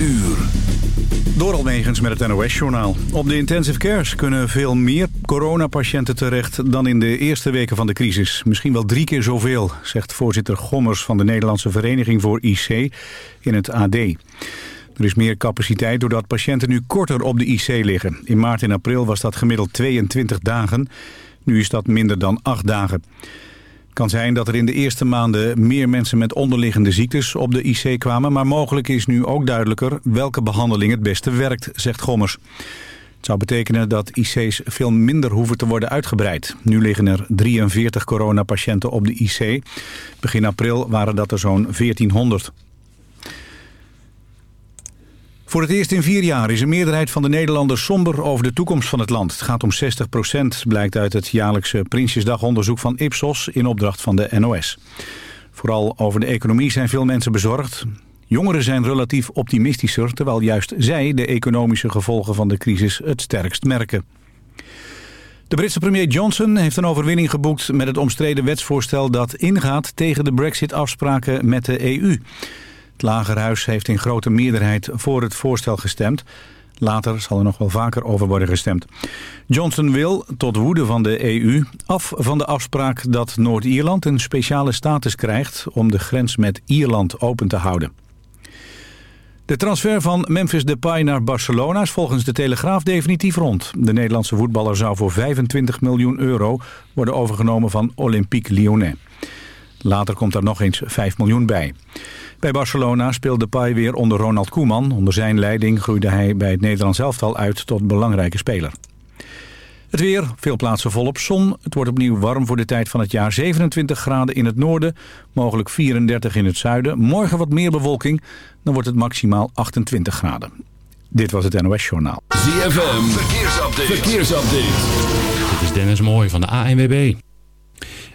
uur. Door Almegens met het NOS-journaal. Op de intensive cares kunnen veel meer coronapatiënten terecht... dan in de eerste weken van de crisis. Misschien wel drie keer zoveel, zegt voorzitter Gommers... van de Nederlandse Vereniging voor IC in het AD. Er is meer capaciteit doordat patiënten nu korter op de IC liggen. In maart en april was dat gemiddeld 22 dagen. Nu is dat minder dan 8 dagen. Kan zijn dat er in de eerste maanden meer mensen met onderliggende ziektes op de IC kwamen... maar mogelijk is nu ook duidelijker welke behandeling het beste werkt, zegt Gommers. Het zou betekenen dat IC's veel minder hoeven te worden uitgebreid. Nu liggen er 43 coronapatiënten op de IC. Begin april waren dat er zo'n 1400. Voor het eerst in vier jaar is een meerderheid van de Nederlanders somber over de toekomst van het land. Het gaat om 60 procent, blijkt uit het jaarlijkse Prinsjesdagonderzoek van Ipsos in opdracht van de NOS. Vooral over de economie zijn veel mensen bezorgd. Jongeren zijn relatief optimistischer, terwijl juist zij de economische gevolgen van de crisis het sterkst merken. De Britse premier Johnson heeft een overwinning geboekt met het omstreden wetsvoorstel dat ingaat tegen de brexit-afspraken met de EU. Het Lagerhuis heeft in grote meerderheid voor het voorstel gestemd. Later zal er nog wel vaker over worden gestemd. Johnson wil, tot woede van de EU, af van de afspraak dat Noord-Ierland een speciale status krijgt om de grens met Ierland open te houden. De transfer van Memphis Depay naar Barcelona is volgens de Telegraaf definitief rond. De Nederlandse voetballer zou voor 25 miljoen euro worden overgenomen van Olympique Lyonnais. Later komt er nog eens 5 miljoen bij. Bij Barcelona speelde Depay weer onder Ronald Koeman. Onder zijn leiding groeide hij bij het Nederlands elftal uit tot belangrijke speler. Het weer, veel plaatsen volop zon. Het wordt opnieuw warm voor de tijd van het jaar. 27 graden in het noorden, mogelijk 34 in het zuiden. Morgen wat meer bewolking, dan wordt het maximaal 28 graden. Dit was het NOS Journaal. ZFM, verkeersupdate. verkeersupdate. Dit is Dennis Mooij van de ANWB.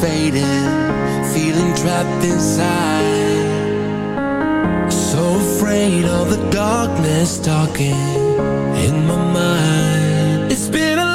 fading Feeling trapped inside. So afraid of the darkness talking in my mind. It's been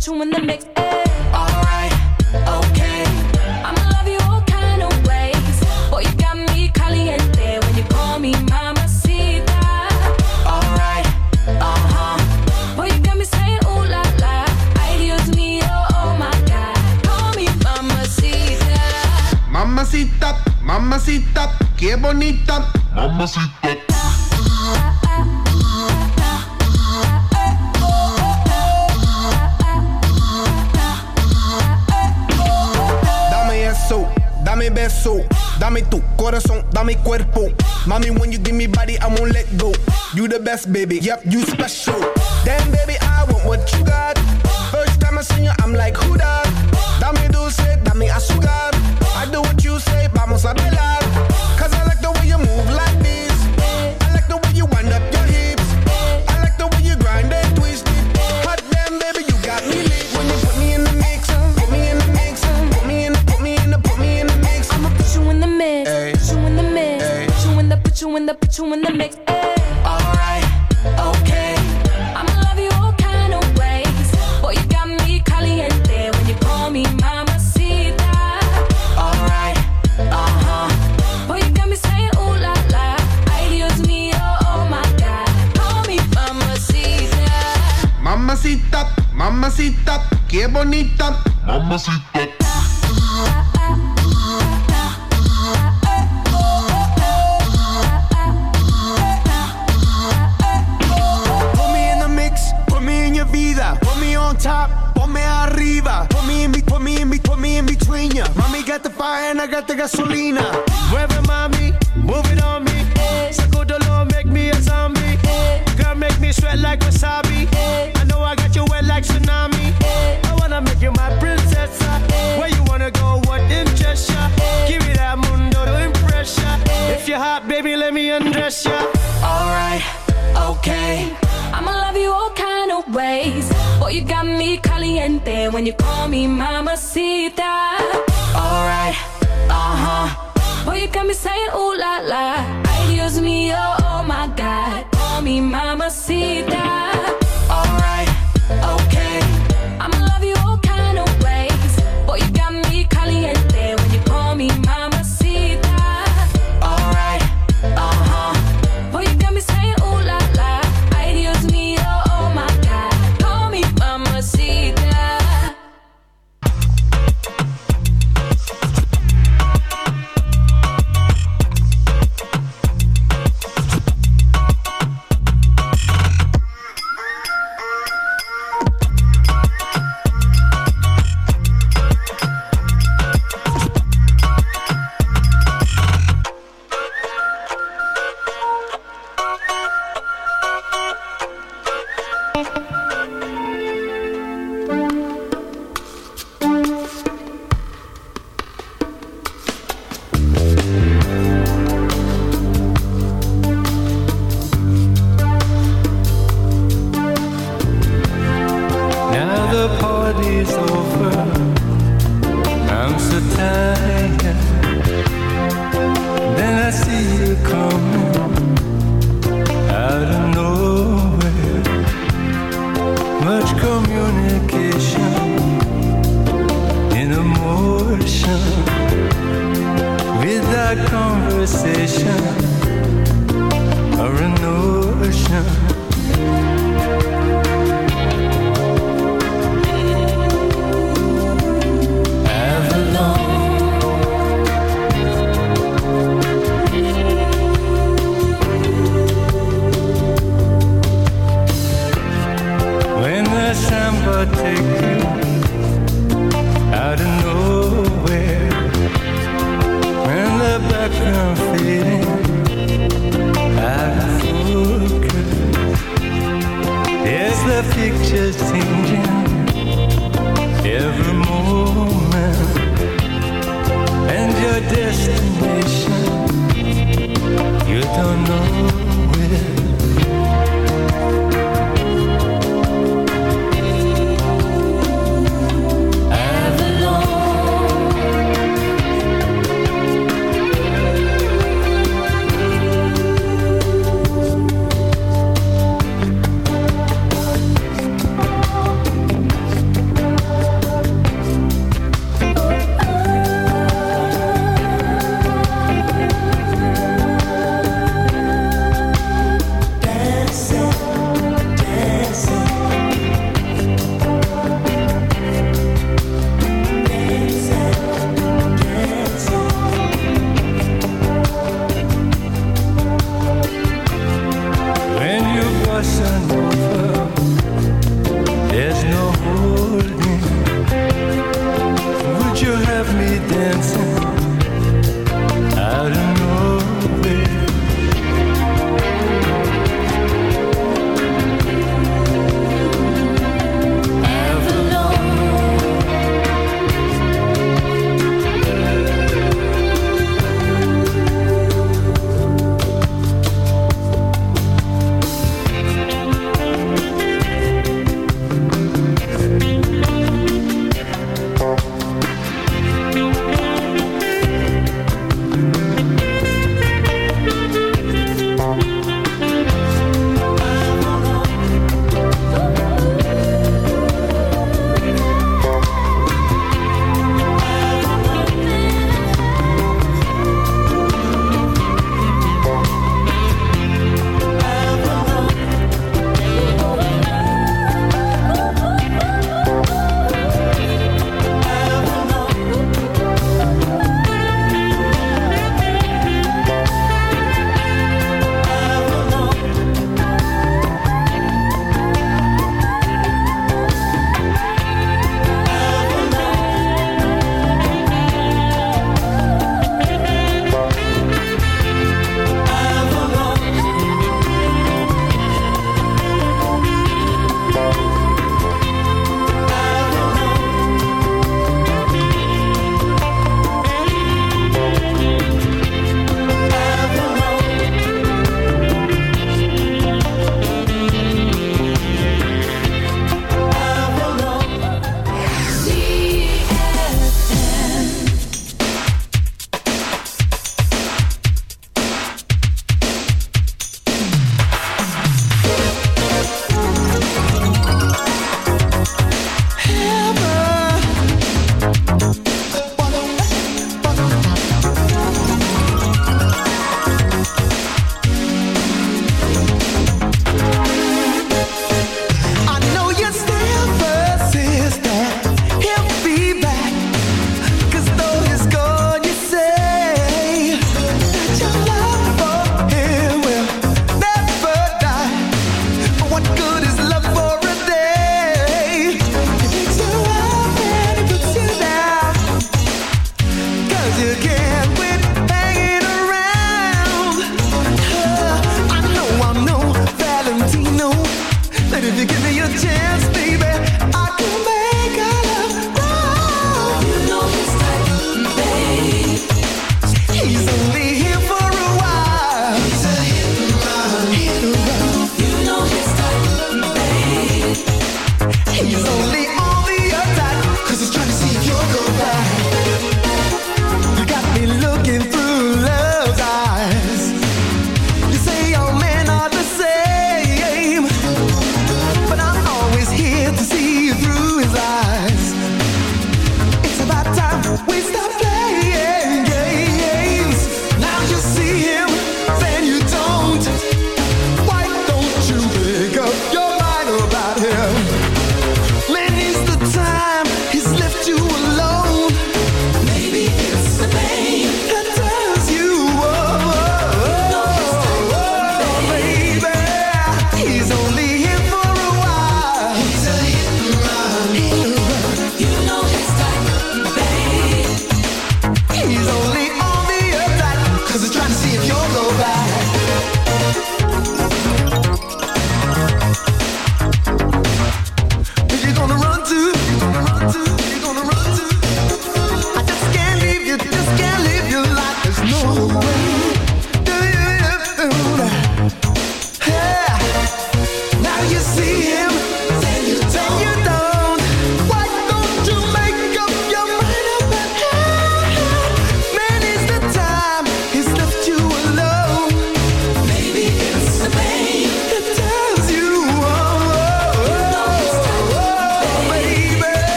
put you in the mix. baby. Yep, you special. got the fire and I got the gasolina. Move it, mommy, move it on me. Sacudalo, make me a zombie. Girl, make me sweat like wasabi. I know I got you wet like tsunami. I wanna make you my princess. Uh. Where you wanna go? What in ya? Give me that mundo to impress ya. If you're hot, baby, let me undress ya. Alright, okay I'ma love you all kind of ways. Oh, you got me caliente when you call me mamacita. Alright, uh huh. Oh, you got me saying ooh la la. Ay, Dios mío, oh, oh my God. Call me mamacita. dance.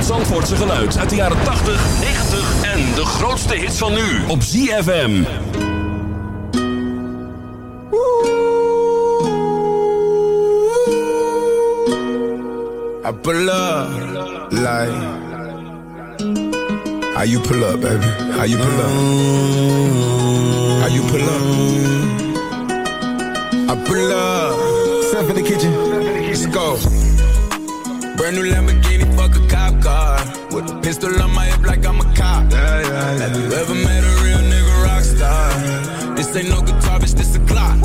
Zandvoortse geluid uit de jaren 80, 90 en de grootste hits van nu op ZFM. I pull up like how you pull up, baby? How you pull up? How you pull up? I pull up. Step in the kitchen. Let's go. Brand new Lamborghini, With a pistol on my hip like I'm a cop. Yeah, yeah, Have you ever met a real nigga rock star? This ain't no guitar, bitch, this a clock.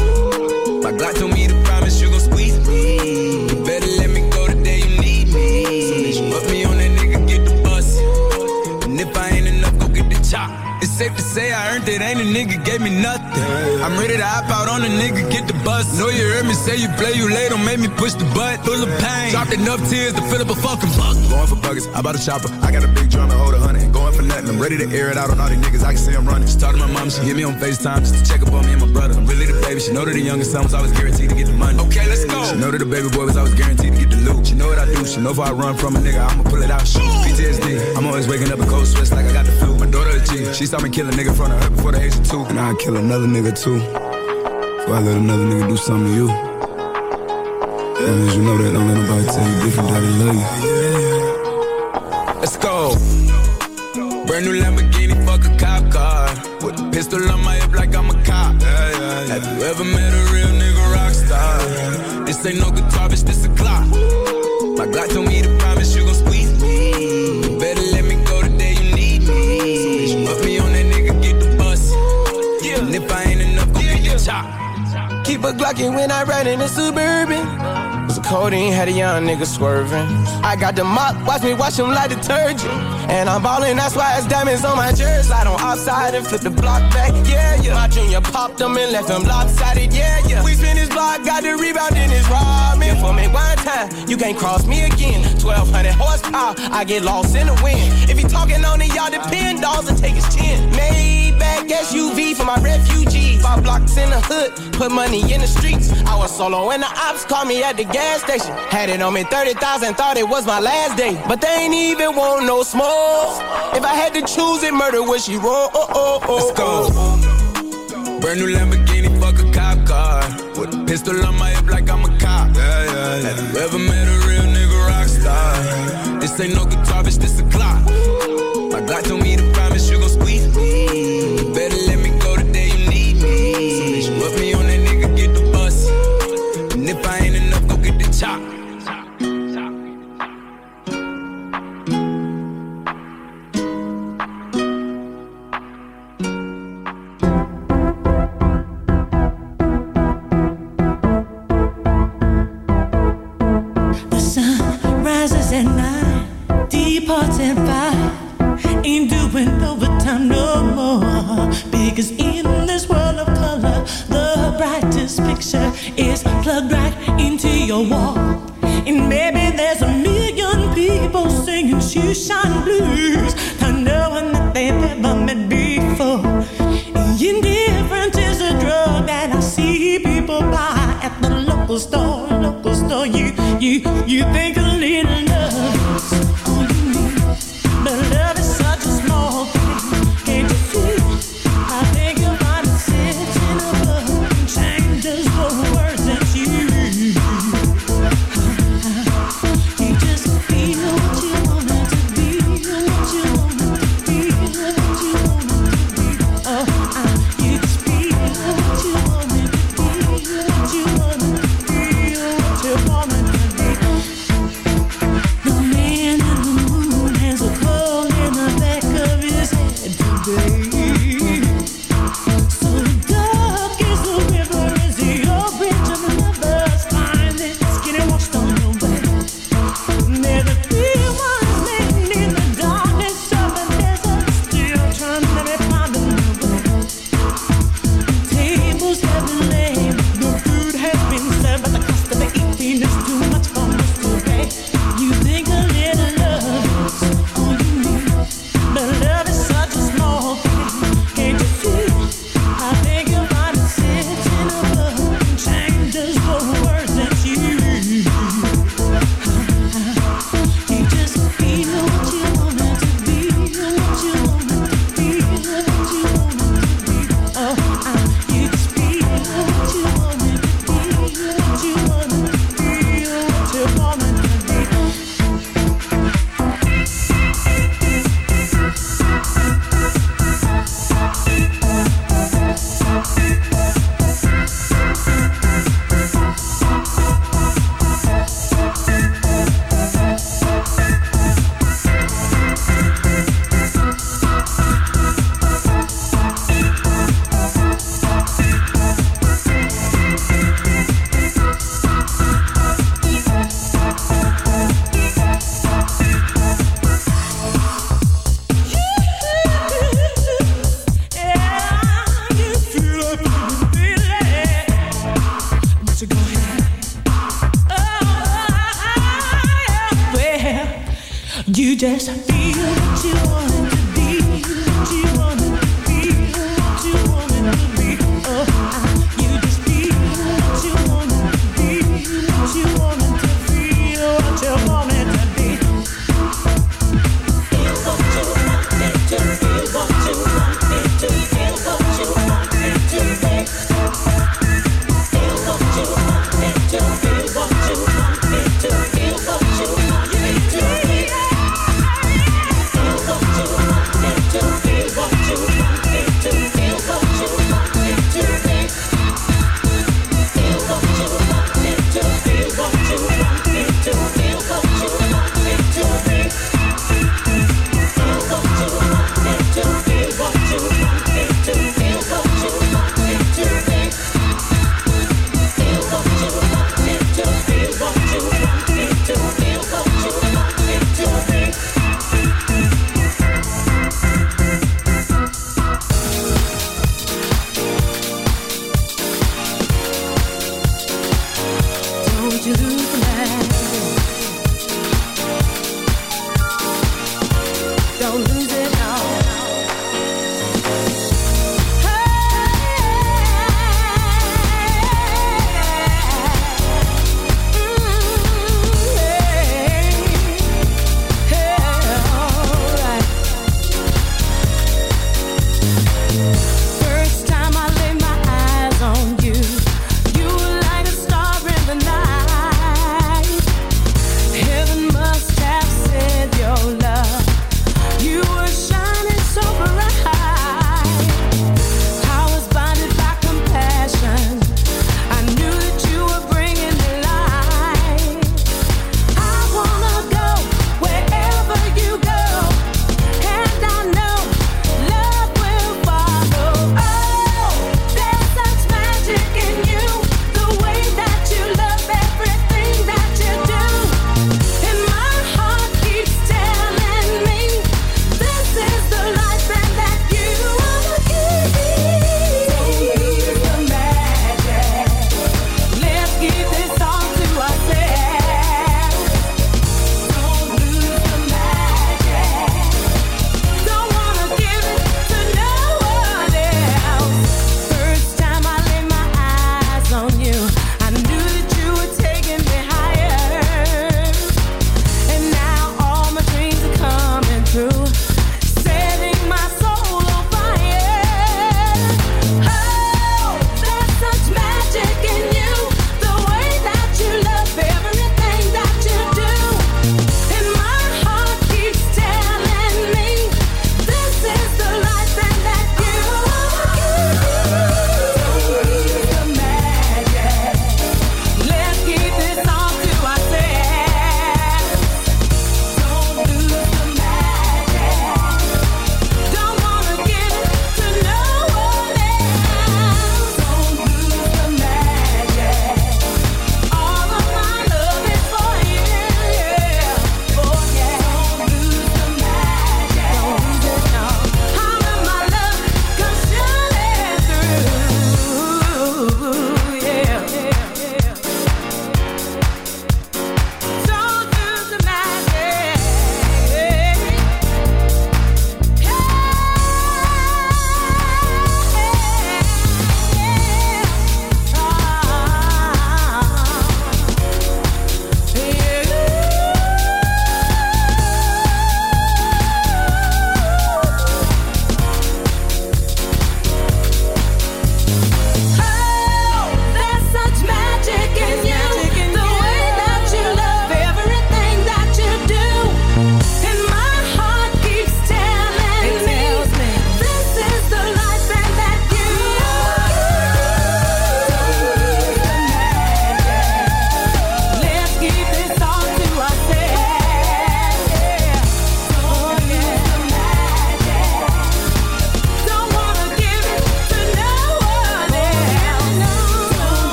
My Glock told me to promise you gon' squeeze me. You better let me go the day you need me. So bitch, put me on that nigga, get the bus. And if I ain't enough, go get the chop. It's safe to say I earned it, ain't a nigga gave me nothing. I'm ready to hop out on a nigga, get the bus. Know you heard me say you play, you late, don't make me push the butt. Full of pain, dropped enough tears to fill up a fucking bucket. Going for buckets, I bought a chopper. I got a big drum to hold a hundred. Going for nothing, I'm ready to air it out on all these niggas. I can see I'm running. She talked to my mom, she hit me on FaceTime just to check up on me and my brother. I'm really the baby, she know that the youngest son was always guaranteed to get the money. Okay, let's go. She know that the baby boy was always guaranteed to get the loot. She know what I do, she know if I run from a nigga, I'ma pull it out. Shoot. PTSD, I'm always waking up in cold sweats like I got the flu. My daughter a G, she saw me kill a nigga in front of her before the age of two. And I'd kill another nigga too. Before I let another nigga do something to you. Long as you know that, don't let nobody tell you different that I love you. Let's go. Brand new Lamborghini, fuck a cop car. With a pistol on my hip like I'm a cop. Have you ever met a real nigga rock star? This ain't no guitar, bitch, this a clock. My Glock told me to promise you gon' squeeze me. Better let me go the day you need me. So bitch, put me on that nigga, get the bus. Yeah. And if I ain't enough, go get the chop. Keep a Glockin' when I ride in the Suburban. A codeine, had a young nigga swerving. I got the mop, watch me wash him like detergent. And I'm ballin', that's why it's diamonds on my jersey. Slide on outside and flip the block back, yeah, yeah. My junior popped them and left them lopsided, yeah, yeah. We spin his block, got the rebound in his robbing. For me one time, you can't cross me again. 1200 horsepower, I get lost in the wind. If he talking on it, y'all depend, dolls and take his chin. Maybach SUV for my refugees. Five blocks in the hood, put money in the streets. I was solo and the ops called me at the gas station. Had it on me 30,000, thought it was my last day. But they ain't even want no smoke. If I had to choose it, murder would she roll? Oh, oh, oh, Let's go. Oh. Brand new Lamborghini, fuck a cop car. With a pistol on my hip like I'm a cop. Yeah, yeah, yeah. Have you ever met a real nigga rock star? This ain't no guitar, bitch, this a clock. My Glock told me to promise you gon' squeeze me. Better your wall. And maybe there's a million people singing shoeshine blues, not knowing that they've ever met before. Indifference is a drug that I see people buy at the local store. Local store, you you you think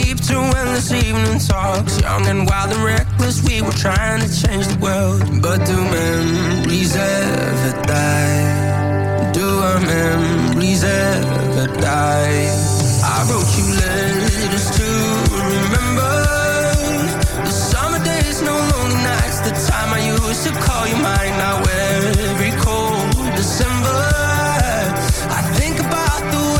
asleep to endless evening talks. Young and wild and reckless, we were trying to change the world. But do memories ever die? Do our memories ever die? I wrote you letters to remember the summer days, no lonely nights. The time I used to call you mine. Now every cold December, I think about the way